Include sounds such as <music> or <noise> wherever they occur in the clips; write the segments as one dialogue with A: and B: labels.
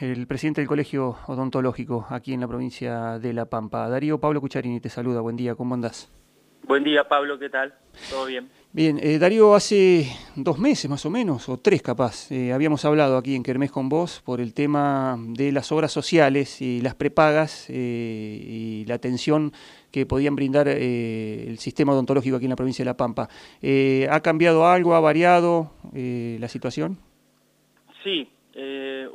A: el presidente del Colegio Odontológico aquí en la provincia de La Pampa. Darío Pablo Cucharini te saluda, buen día, ¿cómo andás?
B: Buen día Pablo, ¿qué tal? ¿Todo bien?
A: Bien, eh, Darío, hace dos meses más o menos, o tres capaz, eh, habíamos hablado aquí en Kermés con vos por el tema de las obras sociales y las prepagas eh, y la atención que podían brindar el sistema odontológico aquí en la provincia de La Pampa. ¿Ha cambiado algo, ha variado la situación?
B: Sí,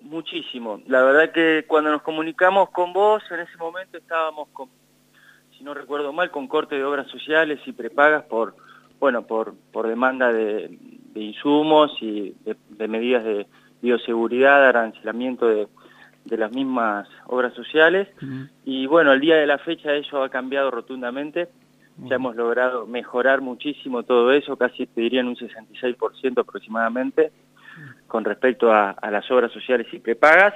B: muchísimo. La verdad que cuando nos comunicamos con vos, en ese momento estábamos con, si no recuerdo mal, con corte de obras sociales y prepagas por bueno, por, por demanda de, insumos y de, medidas de bioseguridad, arancelamiento de, de las mismas obras sociales. Y bueno, al día de la fecha eso ha cambiado rotundamente. Ya hemos logrado mejorar muchísimo todo eso, casi te diría en un 66% aproximadamente, con respecto a, a, las obras sociales y prepagas.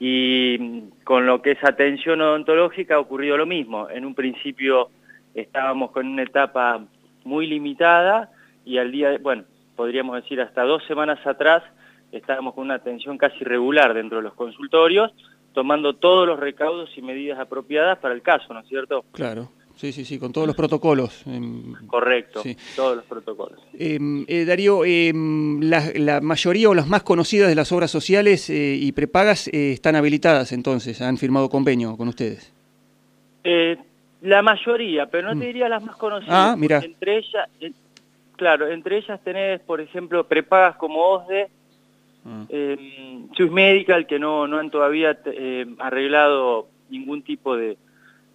B: Y con lo que es atención odontológica ha ocurrido lo mismo. En un principio estábamos con una etapa muy limitada y al día, de, bueno, podríamos decir hasta dos semanas atrás estábamos con una atención casi regular dentro de los consultorios, tomando todos los recaudos y medidas apropiadas para el caso, ¿no es cierto?
A: Claro. Sí, sí, sí, con todos los protocolos.
B: Correcto, todos los protocolos.
A: Em, eh, Darío, em, la, mayoría o las más conocidas de las obras sociales eh, y prepagas eh, están habilitadas entonces, han firmado convenio con ustedes.
B: Eh, la mayoría, pero no te mm. diría las más conocidas.
A: Ah, mira.
B: Entre ellas, claro, entre ellas tenés, por ejemplo, prepagas como OSDE, ah. eh, Medical, que no, no han todavía eh, arreglado ningún tipo de,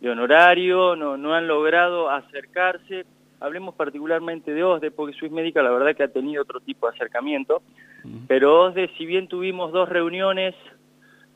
B: honorario, no, no han logrado acercarse. Hablemos particularmente de OSDE, porque Swiss Medical la verdad que ha tenido otro tipo de acercamiento, pero OSDE, si bien tuvimos dos reuniones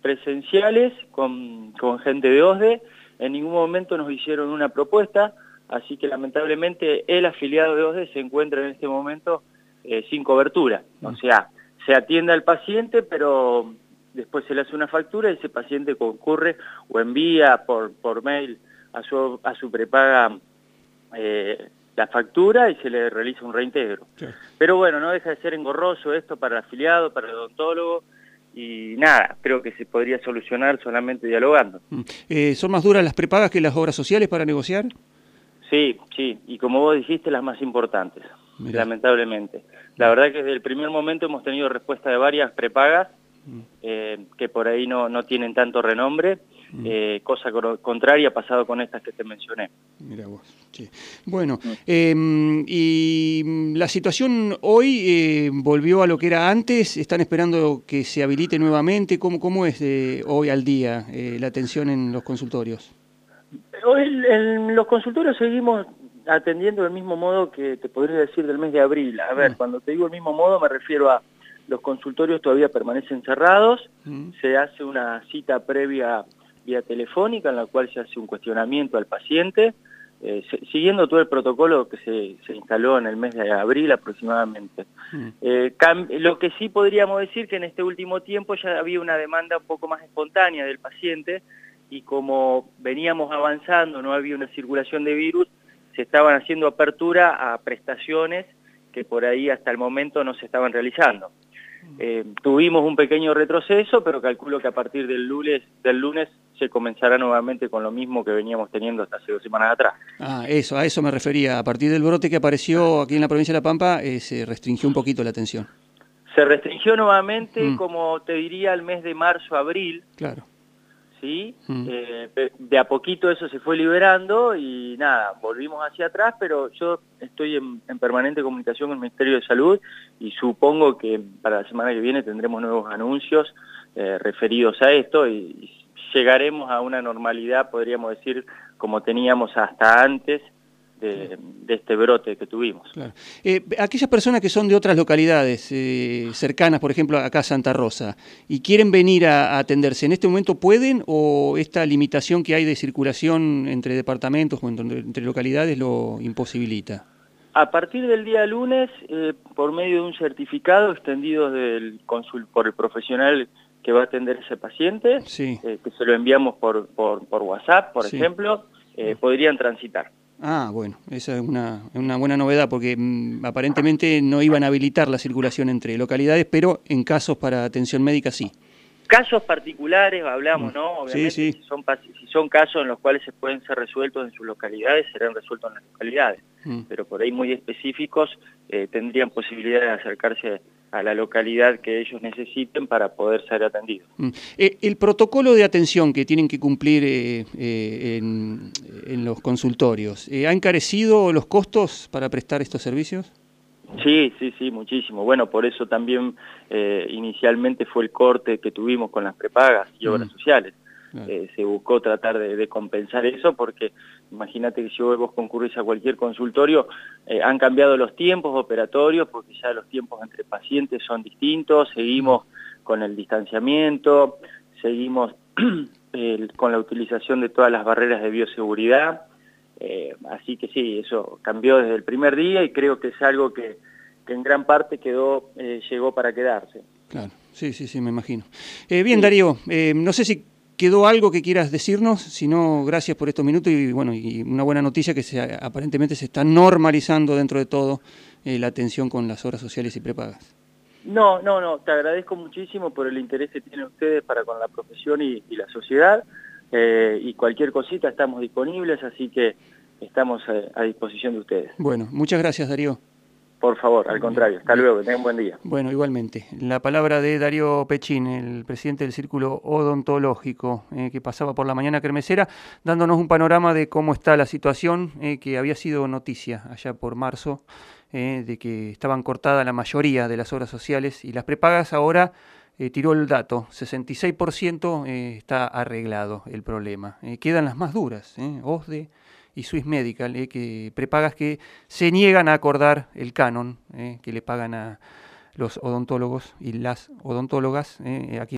B: presenciales con, con gente de OSDE, en ningún momento nos hicieron una propuesta, así que lamentablemente el afiliado de OSDE se encuentra en este momento eh, sin cobertura. O sea, se atiende al paciente, pero después se le hace una factura y ese paciente concurre o envía por, por mail a su, a su prepaga eh, la factura y se le realiza un reintegro. Pero bueno, no deja de ser engorroso esto para el afiliado, para el odontólogo, y nada, creo que se podría solucionar solamente dialogando.
A: Mm. Eh, ¿Son más duras las prepagas que las obras sociales para negociar?
B: Sí, sí, y como vos dijiste, las más importantes, lamentablemente. La verdad que desde el primer momento hemos tenido respuesta de varias prepagas. Eh, que por ahí no, no tienen tanto renombre Mm. Eh, cosa contraria ha pasado con estas que te mencioné.
A: Mira vos, Bueno, mm. em, y la situación hoy eh, volvió a lo que era antes, están esperando que se habilite nuevamente, ¿cómo, cómo es hoy al día eh, la atención en los consultorios?
B: Hoy en los consultorios seguimos atendiendo del mismo modo que te podría decir del mes de abril. A ver, mm. cuando te digo el mismo modo me refiero a los consultorios todavía permanecen cerrados, se hace una cita previa vía telefónica en la cual se hace un cuestionamiento al paciente, eh, siguiendo todo el protocolo que se, se, instaló en el mes de abril aproximadamente. Mm. Eh, lo que sí podríamos decir que en este último tiempo ya había una demanda un poco más espontánea del paciente y como veníamos avanzando, no había una circulación de virus, se estaban haciendo apertura a prestaciones que por ahí hasta el momento no se estaban realizando. Eh, tuvimos un pequeño retroceso, pero calculo que a partir del lunes, del lunes se comenzará nuevamente con lo mismo que veníamos teniendo hasta hace dos semanas atrás.
A: Ah, eso, a eso me refería. A partir del brote que apareció aquí en la provincia de La Pampa, eh, se restringió un poquito la atención.
B: Se restringió nuevamente, mm. como te diría, el mes de marzo-abril.
A: Claro.
B: ¿Sí? Mm. Eh, de a poquito eso se fue liberando y nada, volvimos hacia atrás, pero yo estoy en, permanente comunicación con el Ministerio de Salud y supongo que para la semana que viene tendremos nuevos anuncios eh, referidos a esto y llegaremos a una normalidad, podríamos decir, como teníamos hasta antes de, este brote que tuvimos.
A: Eh, aquellas personas que son de otras localidades eh, cercanas, por ejemplo, acá a Santa Rosa, y quieren venir a, atenderse, ¿en este momento pueden o esta limitación que hay de circulación entre departamentos o entre, localidades lo imposibilita?
B: A partir del día lunes, eh, por medio de un certificado extendido del por el profesional que va a atender ese paciente, eh, que se lo enviamos por, por, por WhatsApp, por ejemplo, eh, podrían transitar.
A: Ah, bueno, esa es una, una buena novedad porque mm, aparentemente no iban a habilitar la circulación entre localidades, pero en casos para atención médica sí.
B: casos particulares hablamos,
A: Mm.
B: ¿no? Obviamente,
A: Sí, sí.
B: Si, son, pas- si son casos en los cuales se pueden ser resueltos en sus localidades, serán resueltos en las localidades.
A: Mm.
B: Pero por ahí muy específicos eh, tendrían posibilidad de acercarse a la localidad que ellos necesiten para poder ser atendidos.
A: Mm. Eh, el protocolo de atención que tienen que cumplir eh, eh, en, en los consultorios, ¿ha encarecido los costos para prestar estos servicios?
B: Sí, sí, sí, muchísimo. Bueno, por eso también eh, inicialmente fue el corte que tuvimos con las prepagas y obras
A: Mm.
B: sociales.
A: Claro.
B: Eh, se buscó tratar de, de compensar eso porque imagínate que si vos concurrís a cualquier consultorio, eh, han cambiado los tiempos operatorios porque ya los tiempos entre pacientes son distintos, seguimos con el distanciamiento, seguimos <clears throat> el- con la utilización de todas las barreras de bioseguridad, eh, así que sí, eso cambió desde el primer día y creo que es algo que, que en gran parte quedó, eh, llegó para quedarse.
A: Claro, sí, sí, sí, me imagino. Eh, bien, Darío, eh, no sé si quedó algo que quieras decirnos, si no, gracias por estos minutos y bueno, y una buena noticia que se, aparentemente se está normalizando dentro de todo eh, la atención con las obras sociales y prepagas.
B: No, no, no, te agradezco muchísimo por el interés que tienen ustedes para con la profesión y, y la sociedad eh, y cualquier cosita estamos disponibles, así que estamos eh, a disposición de ustedes.
A: Bueno, muchas gracias, Darío.
B: Por favor, al contrario, hasta luego, que tengan un buen día.
A: Bueno, igualmente. La palabra de Darío Pechín, el presidente del Círculo Odontológico, eh, que pasaba por la mañana kermesera, dándonos un panorama de cómo está la situación, eh, que había sido noticia allá por marzo, eh, de que estaban cortadas la mayoría de las obras sociales y las prepagas ahora tiró el dato, 66% eh, está arreglado el problema. Quedan las más duras, OSDE y Swiss Medical, eh, que prepagas que se niegan a acordar el canon eh, que le pagan a los odontólogos y las odontólogas eh, aquí